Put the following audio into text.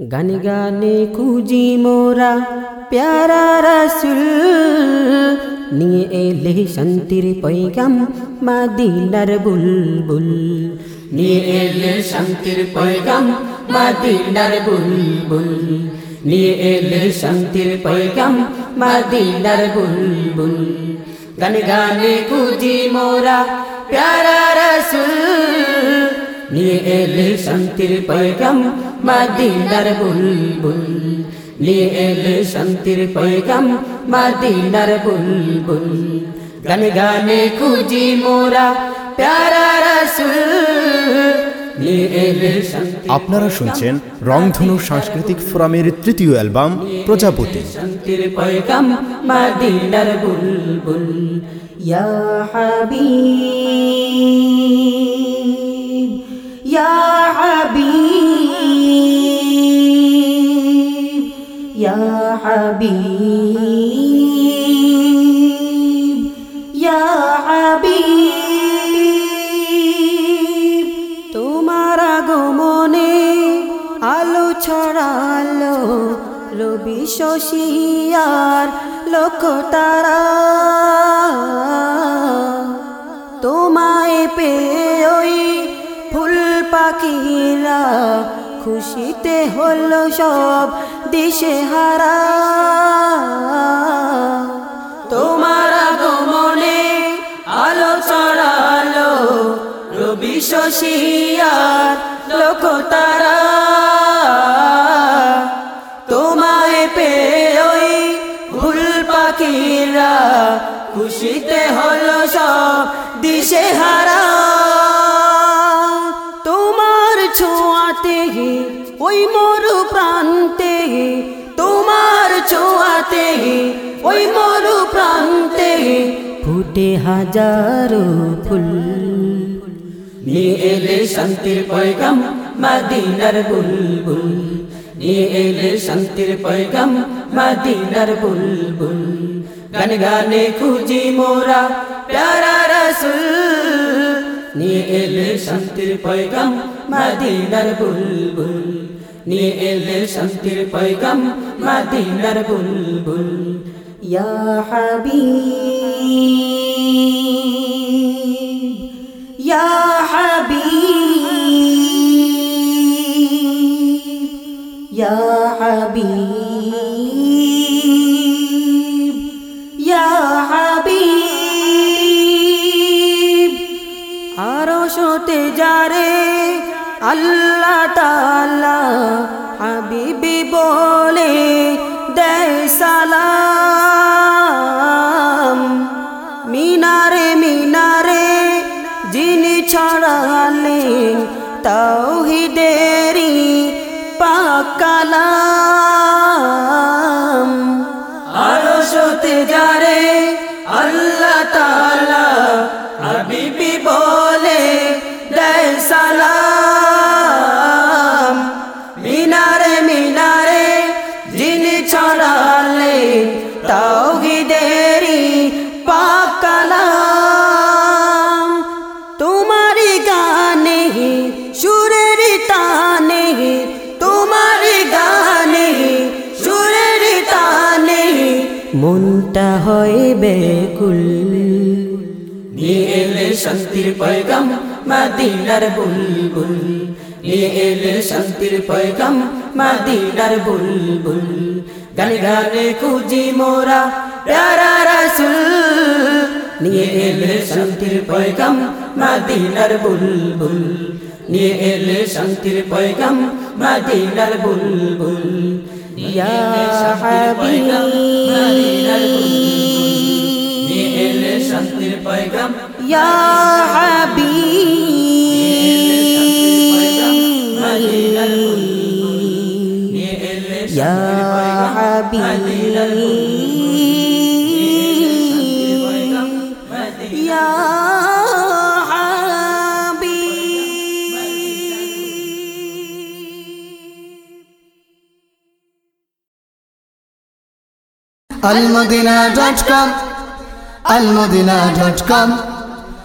গানে গানে খুঁজি মোরা প্যারা রসুল নিয়ে এলে শান্তির পৈগাম মাদিনার বুলবুল নিয়ে এলে শান্তির পৈগাম মাদিনার বুলবুল নিয়ে এলে শান্তির পৈগাম মাদিনার বুলবুল গানে গানে খুঁজি মোরা প্যারা রসুল নিয়ে এলে শান্তির পৈগাম মাদিনার বুলবুল। নিয়ে এলে শান্তির পৈগাম মাদিনার বুলবুল। গানে গানে খুঁজি মোরা প্যারা রসুল। আপনারা শুনছেন রংধনু সাংস্কৃতিক ফোরামের তৃতীয় অ্যালবাম প্রজাপতি। পয়গাম ইয়া হাবিব। ইয়া হাবিব ইয়া হাবিব ইয়া হাবিব তোমার আগমনে আলো ছড়ালো, রবি শশিয়ার লোক তারা। তোমায় পেয়ে ওই পাখিরা খুশিতে হলো সব দিশে হারা। তোমার আগমনে আলো ছড়ালো, রবি শশিয়ার লোক তারা। তোমায় পেয়ে ভুল পাখিরা, খুশিতে হলো সব দিশে হারা। ওই মরু প্রান্তে, তোমার ছোঁয়াতে ওই মরু প্রান্তে ফুটে হাজারো ফুল। নিয়ে এলে শান্তির পয়গাম মাদিনার বুলবুল। নিয়ে এলে শান্তির পয়গাম মাদিনার বুলবুল। গানে গানে খুঁজি মোরা প্যারা রসুল। নিয়ে এলে শান্তির পয়গাম মাদিনার বুলবুল। নিয়ে এলে শান্তির পয়গাম মাদিনার বুলবুল। ইয়া হাবিব ইয়া হাবিব ইয়া হাবিব ইয়া হাবিব। আরও শোতে যারে আল্লাহ তাআলা হাবিবি বলে দেয় সালাম। মিনারে মিনারে যিনি ছড়ালেন তাওহিদেরি পাকালাম আরশতে যারে মনটা হয় বেকুল নিয়ে এলে শান্তির পয়গাম, মাদিনার বুলবুল। নিয়ে এলে শান্তির পয়গাম, মাদিনার বুলবুল। গানে গানে খুঁজি মোরা প্যারা রসুল। নিয়ে এলে শান্তির পয়গাম, মাদিনার বুলবুল। নিয়ে এলে শান্তির পয়গাম, মাদিনার বুলবুল। ইয়া হাবিব শান্তির পয়গাম ইয়া হাবিব ইয়া হাবিব المدينة دوت كوم.